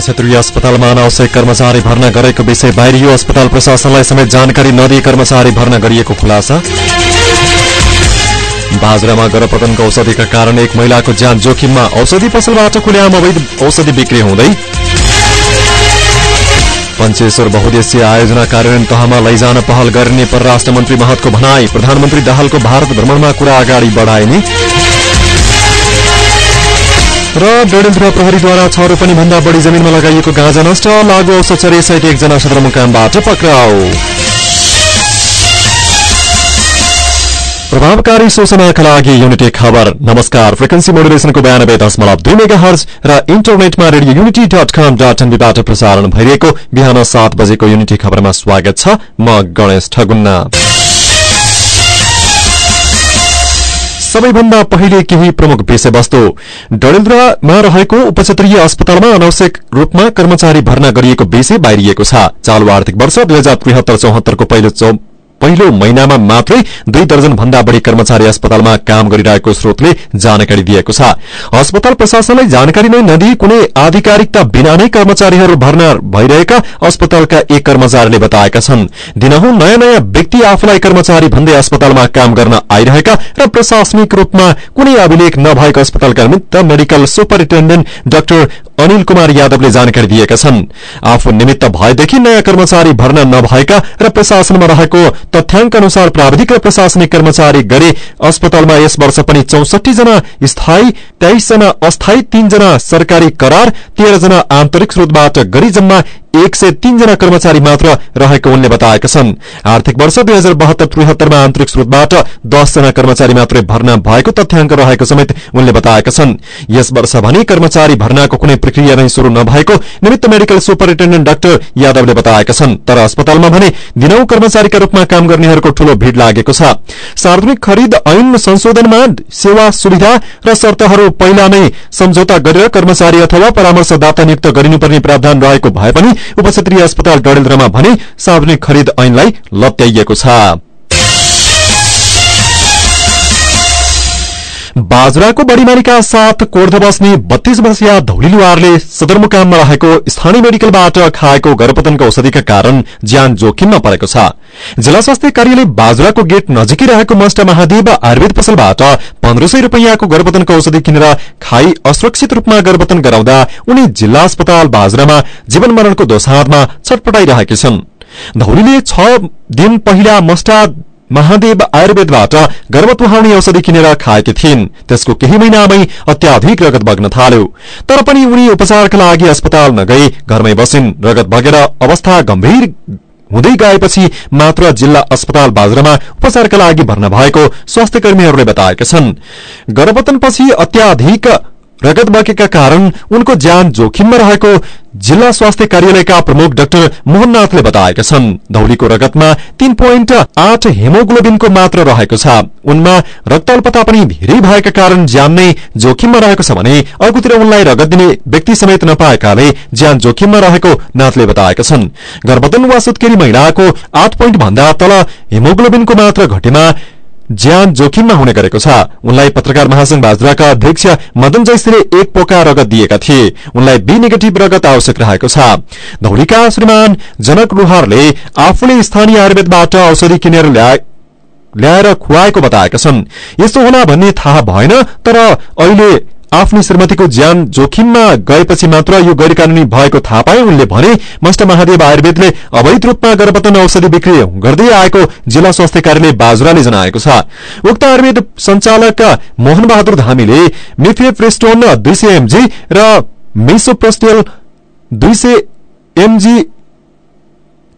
उपक्षेत्रीय अस्पतालमा अनावश्यक कर्मचारी भर्ना गरेको विषय बाहिरियो। अस्पताल प्रशासनलाई समेत जानकारी नदिई कर्मचारी भर्ना गरिएको खुलासा। बाजुरामा गर्भपतनको औषधिका कारण एक महिलाको ज्यान जोखिममा औषधि पसलबाट खुल्याम अवैध औषधि बिक्री हुँदै पञ्चेश्वर बहुद्देश्य आयोजना कार्यान्वयन तहमा लैजान पहल गर्ने परराष्ट्र मन्त्री महतको भनाई। प्रधानमन्त्री दाहालको भारत भ्रमणमा कुरा अगाडि बढाइने। र डेढेन्द्र प्रहरीद्वारा छ रोपनी भन्दा बढी जमिनमा लगाइएको गाँजा नष्ट लागू औषचरी सहित एकजना सदरमुकामबाट पक्राउ। प्रभावकारी सूचनाका लागि युनिटी खबर। नमस्कार फ्रिक्वेन्सी मोडुलेसनको बयानब्बे दशमलव दुई मेगा हर्ज र इन्टरनेटमा Radio Unity dot com dot एनबीबाट प्रसारण भइरहेको बिहान सात बजेको युनिटी खबरमा स्वागत छ म गणेश ठगुन्ना। सबैभन्दा पहिले केही प्रमुख विषयवस्तु। डडेलधुरामा रहेको उपक्षेत्रीय अस्पतालमा अनावश्यक रूपमा कर्मचारी भर्ना गरिएको विषय बाहिरिएको छ। चालू आर्थिक वर्ष दुई हजार त्रिहत्तर चौहत्तरको पहिलो पहिलो महिनामा मात्रै दुई दर्जन भन्दा बढ़ी कर्मचारी अस्पतालमा काम गरिरहेको स्रोतले जानकारी दिएको छ। अस्पताल प्रशासनलाई जानकारी नै नदिई कुनै आधिकारिकता बिना नै कर्मचारीहरू भर्ना भइरहेका अस्पतालका एक कर्मचारीले बताएका छन्। दिनहुँ नयाँ नयाँ व्यक्ति आफूलाई कर्मचारी भन्दै अस्पतालमा काम गर्न आइरहेका र प्रशासनिक रूपमा कुनै अभिलेख नभएको अस्पतालका निमित्त medical superintendent doctor Anil Kumar यादवले जानकारी दिएका छन्। आफू निमित्त भएदेखि नयाँ कर्मचारी भर्ना नभएका र प्रशासनमा रहेको तथ्याङ्क अनुसार प्राविधिक र प्रशासनिक कर्मचारी गरे। अस्पतालमा यस वर्ष पनि चौसठी जना स्थायी तेइस जना अस्थायी तीनजना सरकारी करार तेह्र जना आन्तरिक स्रोतबाट गरी जम्मा एक सय तीनजना कर्मचारी मात्र रहेको उनले बताएका छन्। आर्थिक वर्ष दुई हजार बहत्तर त्रिहत्तरमा आन्तरिक स्रोतबाट दसजना कर्मचारी मात्रै भर्ना भएको तथ्याङ्क रहेको समेत उनले बताएका छन्। यस वर्ष भने कर्मचारी भर्नाको कुनै प्रक्रिया नै शुरू नभएको निमित्त मेडिकल सुपरिन्टेण्डेन्ट डाक्टर यादवले बताएका छन्। तर अस्पतालमा भने दिनौ कर्मचारीका रूपमा काम गर्नेहरूको ठूलो भीड़ लागेको छ। सार्वजनिक खरिद ऐन संशोधनमा सेवा सुविधा र शर्तहरू पहिला नै सम्झौता गरेर कर्मचारी अथवा परामर्शदाता नियुक्त गरिनुपर्ने प्रावधान रहेको भए पनि उपक्षेत्रीय अस्पताल डडेलधुरामा भने सार्वजनिक खरिद ऐनलाई लत्याइएको छ। बाजुराको बढीमारीका साथ कोर्ध बस्ने बत्तीस वर्षीय धौलिलुवारले सदरमुकाममा रहेको स्थानीय मेडिकलबाट खाएको गर्भपतनको औषधिका कारण ज्यान जोखिममा परेको छ। जिल्ला स्वास्थ्य कार्यालय बाजुराको गेट नजिकै रहेको मस्ट महादेव आयुर्वेद पसलबाट पन्ध्र सय रूपियाँको गर्भपतनको औषधि किनेर खाई असुरक्षित रूपमा गर्भपतन गराउँदा उनी जिल्ला अस्पताल बाजुरामा जीवन मरणको दोषादमा छटपटाइरहेकी छन्। धौलीले छ दिन पहिला मस्टा महादेव आयुर्वेदबाट गर्भत औषधि किनेर खाएकी थिइन्। त्यसको केही महिनामै अत्याधिक रगत बग्न थाल्यो। तर पनि उनी उपचारका लागि अस्पताल नगई घरमै बसिन्। रगत बगेर अवस्था गम्भीर हुँदै गएपछि मात्र जिल्ला अस्पताल बाजुरामा उपचारका लागि भर्ना भएको स्वास्थ्य कर्मीहरूले बताएका छन्। गर्भपतनपछि अत्याधिक रगत बगेका कारण उनको ज्यान जोखिममा रहेको जिल्ला स्वास्थ्य कार्यालयका प्रमुख डाक्टर मोहननाथले बताएका छन्। धौलीको रगतमा तीन पोइन्ट आठ हेमोग्लोबिनको मात्र रहेको छ। उनमा रक्तअल्पता पनि धेरै भएका कारण ज्यान नै जोखिममा रहेको छ भने अर्कोतिर उनलाई रगत दिने व्यक्ति समेत नपाएकाले ज्यान जोखिममा रहेको नाथले बताएका छन्। गर्भधन वा सुत्केरी महिलाको आठ पोइन्ट भन्दा तल हेमोग्लोबिनको मात्र घटेमा ज्यान जोखिममा हुने गरेको छ। उनलाई पत्रकार महासंघ बाजुराका अध्यक्ष मदन जैसीले एक पोका रगत दिएका थिए। उनलाई बी नेगेटिभ रगत आवश्यक रहेको छ। धौलीका श्रीमान जनक रुहारले आफूले स्थानीय आयुर्वेदबाट औषधि किनेर ल्याएर खुवाएको बताएका छन्। यस्तो होला भन्ने थाहा भएन तर अहिले आफ्नी श्रीमतीको ज्यान जोखिममा गएपछि मात्र यो गैर कानूनी भएको थाहा पाए उनले भने मष्ट महादेव आयुर्वेदले अवैध रूपमा गर्भपतन औषधि बिक्री गर्दै आएको जिल्ला स्वास्थ्य कार्यालय बाजुराले जनाएको छ। उक्त आयुर्वेद संचालक मोहन बहादुर धामीले मिफेप्रेस्टोन दुई सय एमजी र मेसोप्रोस्टेल दुई सय एमजी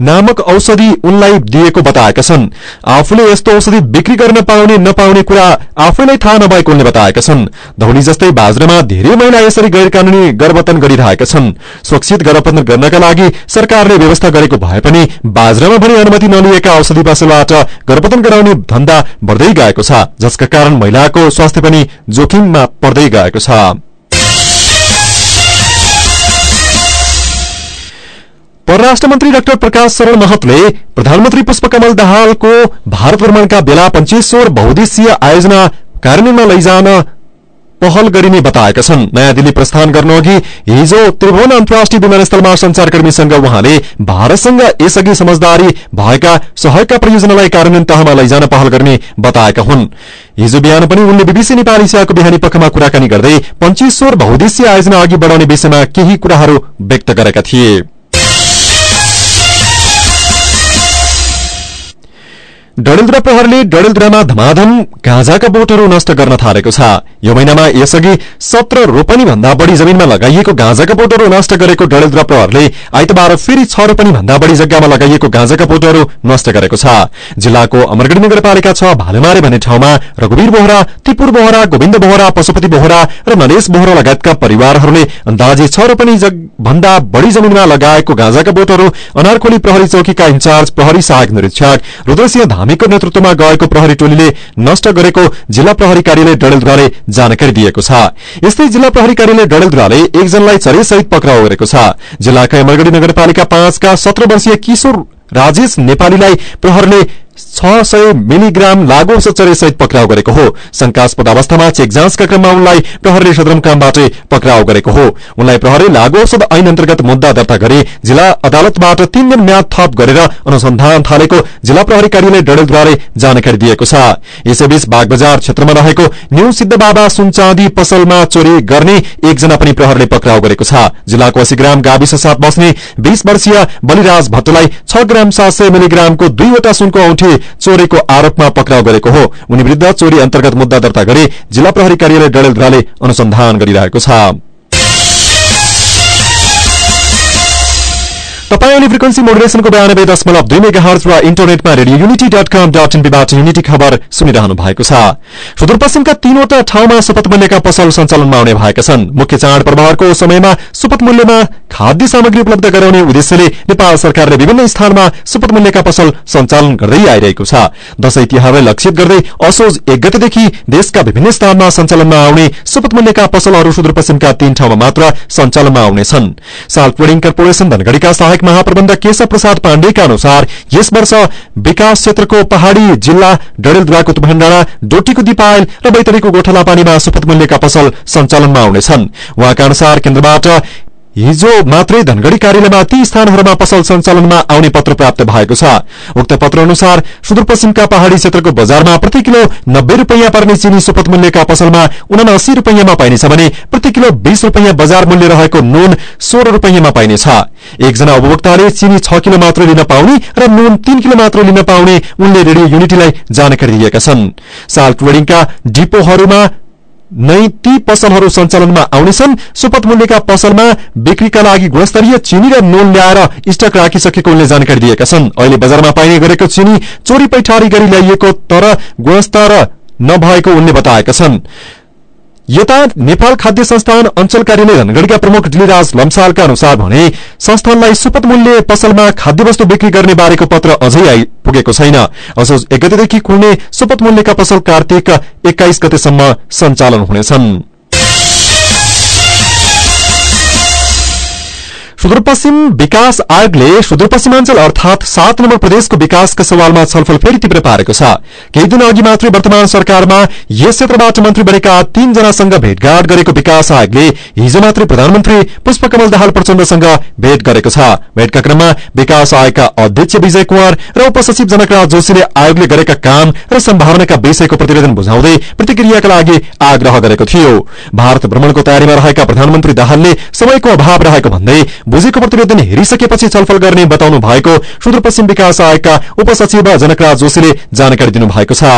नामक औषधि उनलाई दिएको बताएका छन्। आफूले यस्तो औषधि बिक्री गर्न पाउने नपाउने कुरा आफैलाई थाहा नभएको उनले बताएका छन्। धौली जस्तै बाजुरामा धेरै महिला यसरी गैर कानूनी गर्भपतन गरिरहेका छन्। सुरक्षित गर्भपतन गर्नका लागि सरकारले व्यवस्था गरेको भए पनि बाजुरामा भने अनुमति नलिएका औषधि पसलबाट गर्भपतन गराउने धन्दा बढ़दै गएको छ जसका कारण महिलाको स्वास्थ्य पनि जोखिममा पर्दै गएको छ। परराष्ट्र मन्त्री डाक्टर प्रकाश शरण महतले प्रधानमन्त्री पुष्पकमल दाहालको भारत भ्रमणका बेला पञ्चेश्वर बहुद्देशीय आयोजना कार्यान्वयनमा लैजान पहल गरिने बताएका छन्। नयाँ दिल्ली प्रस्थान गर्नुअघि हिजो त्रिभुवन अन्तर्राष्ट्रिय विमानस्थलमा संचारकर्मीसँग उहाँले भारतसँग यसअघि समझदारी भएका सहयोगका परियोजनालाई कार्यान्वयन तहमा लैजान पहल गर्ने बताएका हुन्। हिजो बिहान पनि उनले बीबीसी नेपाली सेवाको बिहानी पक्षमा कुराकानी गर्दै पञ्चेश्वर बहुद्देश्य आयोजना अघि बढ़ाउने विषयमा केही कुराहरू व्यक्त गरेका थिए। डडेलधुरा प्रहरले डडेलधुरामा धमाधम गाँजाका बोटहरू नष्ट गर्न थालेको छ। यो महिनामा यसअघि सत्र रोपनी भन्दा बढ़ी जमीनमा लगाइएको गाँजाका बोटहरू नष्ट गरेको डडेलधुरा प्रहरले आइतबार फेरि छ रोपनी भन्दा बढ़ी जग्गामा लगाइएको गाँजाका बोटहरू नष्ट गरेको छ। जिल्लाको अमरगढ़ी नगरपालिका छ भालुमारे भन्ने ठाउँमा रघुवीर बोहरा त्रिपुर बोहरा गोविन्द बोहरा पशुपति बोहरा र नरेश बोहरा लगायतका परिवारहरूले अन्दाजे छ रोपनी भन्दा बढ़ी जमीनमा लगाएको गाँजाका बोटहरू अनारखोली प्रहरी चौकीका इन्चार्ज प्रहरी सहायक निरीक्षक रुद्रसिंह धामीको नेतृत्वमा गएको प्रहरी टोलीले नष्ट गरेको जिल्ला प्रहरी कार्यालय डडेलधुराले जानकारी दिएको छ। यस्तै जिल्ला प्रहरी कार्यालय डडेलधुराले एकजनालाई चरेसहित पक्राउ गरेको छ। जिल्लाका अमरगढ़ी नगरपालिका पाँचका सत्र वर्षीय किशोर राजेश नेपालीलाई प्रहरले छ सय मिलिग्राम लागू सहित पक्राउ गरेको हो। शंकास्पद अवस्थामा चेक जाँचका क्रममा उनलाई प्रहरले सदरमुकामबाट पक्राउ गरेको हो। उनलाई प्रहरले लागू औषध ऐन अन्तर्गत मुद्दा दर्ता गरी जिल्ला अदालतबाट तीन दिन म्याद थप गरेर अनुसन्धान थालेको जिल्ला प्रहरी कार्यालय डडेलद्वारे जानकारी दिएको छ। यसैबीच बागबजार क्षेत्रमा रहेको न्यू सिद्ध बाबा सुनचाँदी पसलमा चोरी गर्ने एकजना पनि प्रहरले पक्राउ गरेको छ। जिल्लाको अस्सी ग्राम गाविस साथ बस्ने बीस वर्षीय बलिराज भट्टलाई छ ग्राम सात सय मिलिग्रामको दुईवटा सुनको औठी चोरीको आरोपमा पक्राउ गरेको हो। उनी विरूद्ध चोरी अन्तर्गत मुद्दा दर्ता गरी जिल्ला प्रहरी कार्यालय डडेलधुराले अनुसन्धान गरिरहेको छ। तपाईँ फ्रिक्वेन्सी मोडुलेसनको बयानब्बे दशमलव दुई मेगा हर्च र इन्टरनेटमा Radio Unity dot com dot एनपीबाट Unity खबर सुनिरहनु भएको छ। सुदूरपश्चिमका तीनवटा ठाउँमा सुपथ मूल्यका पसल सञ्चालनमा आउने भएका छन्। मुख्य चाडपर्वहरूको समयमा सुपथ मूल्यमा खाद्य सामग्री उपलब्ध गराउने उद्देश्यले नेपाल सरकारले विभिन्न स्थानमा सुपथ मूल्यका पसल सञ्चालन गर्दै आइरहेको छ। दशैं तिहारलाई लक्षित गर्दै असोज एक गतेदेखि देशका विभिन्न स्थानमा सञ्चालनमा आउने सुपथ मूल्यका पसलहरू सुदूरपश्चिमका तीन ठाउँमा मात्र सञ्चालनमा आउनेछन्। साल ट्रेडिङ कर्पोरेशन धनगढ़ीका सहायक सहायक महाप्रबन्धक केशव प्रसाद पाण्डेका अनुसार यस वर्ष विकास क्षेत्रको पहाड़ी जिल्ला डडेलधुराको तुभण्डाँडा डोटीको दिपायल र बैतडीको गोठला पानीमा सुपथ मूल्यका पसल सञ्चालनमा आउनेछन्। उहाँका अनुसार केन्द्रबाट हिजो मात्रै धनगढ़ी कार्यालयमा ती स्थानहरूमा पसल सञ्चालनमा आउने पत्र प्राप्त भएको छ। उक्त पत्र अनुसार सुदूरपश्चिमका पहाड़ी क्षेत्रको बजारमा प्रति किलो नब्बे रूपियाँ पर्ने चिनी सुपथ मूल्यका पसलमा उनासी रूपियाँमा पाइनेछ भने प्रति किलो बीस रूपियाँ बजार मूल्य रहेको नुन सोह्र रूपियाँमा पाइनेछ। एकजना उपभोक्ताले चिनी छ किलो मात्र लिन पाउने र नुन तीन किलो मात्र लिन पाउने उनले रेडियो युनिटीलाई जानकारी दिएका छन्। साल ट्रेडिङका डिपोहरूमा नै ती पसलहरू सञ्चालनमा आउनेछन्। सुपथ मूल्यका पसलमा बिक्रीका लागि गुणस्तरीय चिनी र नुन ल्याएर स्टक राखिसकेको उनले जानकारी दिएका छन्। अहिले बजारमा पाइने गरेको चिनी चोरी पैठारी गरी ल्याइएको तर गुणस्तर नभएको उनले बताएका छन्। यता नेपाल खाद्य संस्थान अञ्चल कार्यालय धनगढ़ीका प्रमुख डिलिराज लम्सालका अनुसार भने संस्थानलाई सुपथ मूल्य पसलमा खाद्य वस्तु बिक्री गर्ने बारेको पत्र अझै आइपुगेको छैन। असोज एक गतेदेखि खुल्ने सुपथ मूल्यका पसल कार्तिक एक्काइस गतेसम्म सञ्चालन हुनेछन्। सुदूरपश्चिम विकास आयोगले सुदूरपश्चिमाञ्चल अर्थात सात नम्बर प्रदेशको विकासका सवालमा छलफल फेरि तीव्र पारेको छ। केही दिन अघि मात्रै वर्तमान सरकारमा यस क्षेत्रबाट मन्त्री बनेका तीनजनासँग भेटघाट गरेको विकास आयोगले हिजो मात्रै प्रधानमन्त्री पुष्पकमल दाहाल प्रचण्डसँग भेट गरेको छ। भेटका क्रममा विकास आयोगका अध्यक्ष विजय कुमार र उपसचिव जनकराज जोशीले आयोगले गरेका काम र सम्भावनाका विषयको प्रतिवेदन बुझाउँदै प्रतिक्रियाका लागि आग्रह गरेको थियो। भारत भ्रमणको तयारीमा रहेका प्रधानमन्त्री दाहालले समयको अभाव रहेको भन्दै बुझेको प्रतिवेदन हेरिसकेपछि छलफल गर्ने बताउनु भएको सुदूरपश्चिम विकास आयोगका उपसचिव जनकराज जोशीले जानकारी दिनुभएको छ।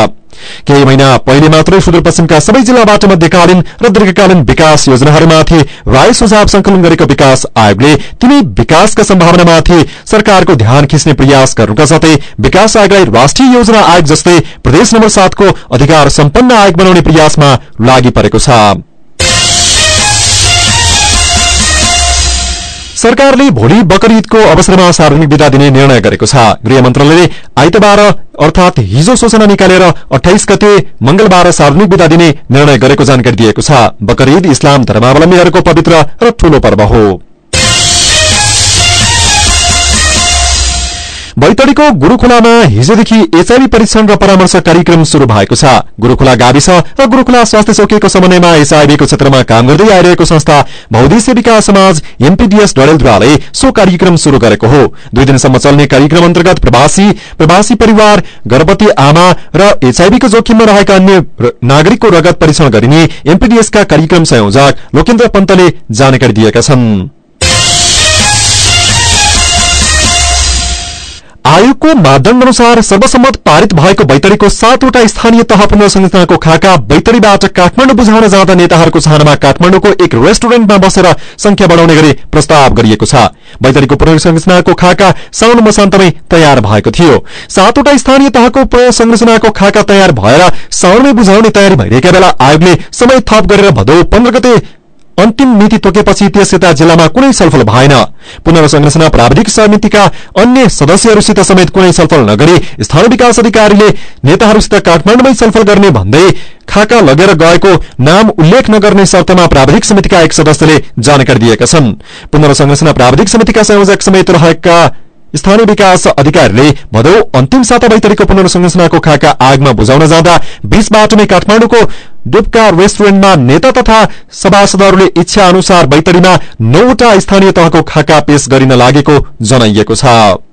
केही महिना पहिले मात्रै सुदूरपश्चिमका सबै जिल्लाबाट मध्यकालीन र दीर्घकालीन विकास योजनाहरूमाथि राय सुझाव संकलन गरेको विकास आयोगले तिनै विकासका सम्भावनामाथि सरकारको ध्यान खिच्ने प्रयास गर्नुका साथै विकास आयोगलाई राष्ट्रिय योजना आयोग जस्तै प्रदेश नम्बर सातको अधिकार सम्पन्न आयोग बनाउने प्रयासमा लागि परेको छ। सरकारले भोलि बकरिदको अवसरमा सार्वजनिक विदा दिने निर्णय गरेको छ। गृह मन्त्रालयले आइतबार अर्थात हिजो सूचना निकालेर अठाइस गते मंगलबार सार्वजनिक विदा दिने निर्णय गरेको जानकारी दिएको छ। बकरिद इस्लाम धर्मावलम्बीहरूको पवित्र र ठूलो पर्व हो। बैतडीको गुरूखोलामा हिजोदेखि एचआईभी परीक्षण र परामर्श कार्यक्रम शुरू भएको छ। गुरूखोला गाविस र गुरूखोला स्वास्थ्य चौकीको समन्वयमा एचआईभीको क्षेत्रमा काम गर्दै आइरहेको संस्था भौदेश्य विकास समाज एमपीडीएस डडेलद्वाराले सो कार्यक्रम शुरू गरेको हो। दुई दिनसम्म चल्ने कार्यक्रम अन्तर्गत प्रवासी प्रवासी परिवार गर्भवती आमा र एचआईभीको जोखिममा रहेका अन्य नागरिकको रगत परीक्षण गरिने एमपीडीएसका कार्यक्रम संयोजक लोकेन्द्र पन्तले जानकारी दिएका छन्। आयोगको मापदण्ड अनुसार सर्वसम्मत पारित भएको बैतडीको सातवटा स्थानीय तह पुनर्संरचनाको खाका बैतडीबाट काठमाडौँ बुझाउन जाँदा नेताहरूको चाहनामा काठमाडौँको एक रेस्टुरेन्टमा बसेर संख्या बढ़ाउने गरी प्रस्ताव गरिएको छ। बैतडीको पुनर्संरचनाको खाका साउन मसान्तमै तयार भएको थियो। सातवटा स्थानीय तहको पुनर्संरचनाको खाका तयार भएर साउनमै बुझाउने तयारी भइरहेका बेला आयोगले समय थप गरेर भदौ पन्ध्र गते अन्तिम मिति तोकेपछि त्यसयता जिल्लामा कुनै छलफल भएन। पुनर्संरचना प्राविधिक समितिका अन्य सदस्यहरूसित समेत कुनै छलफल नगरी स्थानीय विकास अधिकारीले नेताहरूसित काठमाडौँमै छलफल गर्ने भन्दै खाका लगेर गएको नाम उल्लेख नगर्ने शर्तमा प्राविधिक समितिका एक सदस्यले जानकारी दिएका छन्। पुनर्संरचना प्राविधिक समितिका संयोजक समेत रहेका स्थानीय विकास अधिकारीले भदौ अन्तिम साता बैतरीको पुनर्संरचनाको खाका आगमा बुझाउन जाँदा बीच बाटोमै काठमाडौँको डुब्का रेस्टुरेन्टमा नेता तथा सभासदहरूले इच्छा अनुसार बैतडीमा नौवटा स्थानीय तहको खाका पेश गरिन लागेको जनाइएको छ।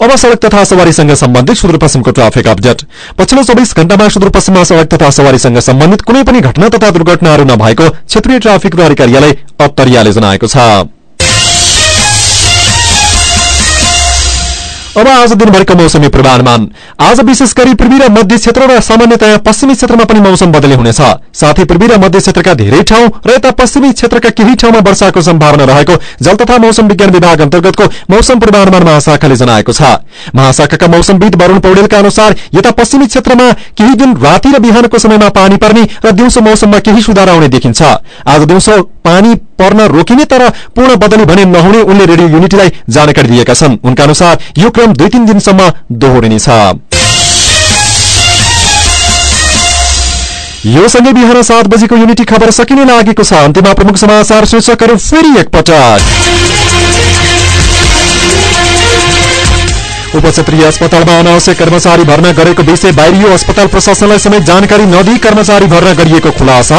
अब सड़क तथा सवारीसँग सम्बन्धित सुदूरपश्चिमको ट्राफिक अपडेट। पछिल्लो चौबिस घण्टामा सुदूरपश्चिममा सड़क तथा सवारीसँग सम्बन्धित कुनै पनि घटना तथा दुर्घटनाहरू नभएको क्षेत्रीय ट्राफिक प्रहरी कार्यालय अत्तरियाले जनाएको छ। अब आज दिनभरिको मौसमी पूर्वानुमान आज विशेष गरी पूर्वी र मध्य क्षेत्र र सामान्यतया पश्चिमी क्षेत्रमा पनि मौसम बदली हुनेछ। साथै पूर्वी र मध्य क्षेत्रका धेरै ठाउँ र यता पश्चिमी क्षेत्रका केही ठाउँमा वर्षाको सम्भावना रहेको जल तथा मौसम विज्ञान विभाग अन्तर्गतको मौसम पूर्वानुमान महाशाखाले जनाएको छ। महाशाखाका मौसमविद वरूण पौडेलका अनुसार यता पश्चिमी क्षेत्रमा केही दिन राति र बिहानको समयमा पानी पर्ने र दिउँसो मौसममा केही सुधार आउने देखिन्छ। आज दिउँसो पानी पर्न रोकिने तर पूर्ण बदली भने नहुने उनले रेडियो युनिटीलाई जानकारी दिएका छन्। उनका अनुसार यो क्रम दुई तीन दिनसम्म दोहोरिनेछ। यो सँगै बिहान सात बजेको युनिटी खबर सकिने लागेको छ। अन्त्यमा प्रमुख समाचार शीर्षकहरू फेरि एकपटक। उपक्षेत्रीय अस्पतालमा अनावश्यक कर्मचारी भर्ना गरेको विषय बाहिरियो अस्पताल प्रशासनलाई समेत जानकारी नदिई कर्मचारी भर्ना गरिएको खुलासा।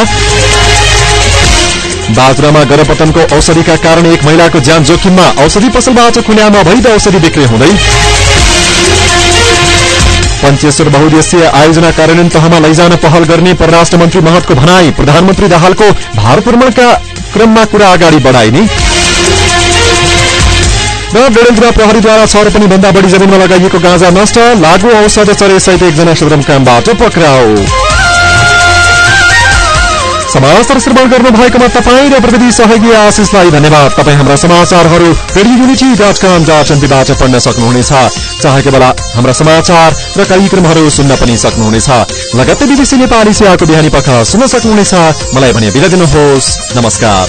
बाजुरामा गरपतनको औषधिका कारण एक महिलाको ज्यान जोखिममा औषधि पसलबाट खुल्यामा अवैध औषधि बिक्री हुँदै पञ्चेश्वर बहुद्देश्य आयोजना कार्यान्वयन तहमा लैजान पहल गर्ने परराष्ट्र मन्त्री महतको भनाई प्रधानमन्त्री दाहालको भारत भ्रमणका क्रममा कुरा अगाडि बढाइने। र डेडेलधुरा प्रहरीद्वारा छ पनि भन्दा बढी जमिनमा लगाइएको गाँजा नष्ट लागू औषध चरे सहित एकजना सदरमुकामबाट पक्राउ। समाचार श्रवण गर्नु भएकोमा तपाईँ र प्रविधि सहयोगी आशिषलाई धन्यवाद। तपाईँ हाम्रा समाचारहरू रेडियो युनिटी डट पढ्न सक्नुहुनेछ। चाहेको बेला हाम्रा समाचार र कार्यक्रमहरू सुन्न पनि सक्नुहुनेछ। लगत्तै विदेशी नेपाली सेवाको बिहानी पख सुन्न सक्नुहुनेछ। मलाई भने बिदा दिनुहोस्। नमस्कार।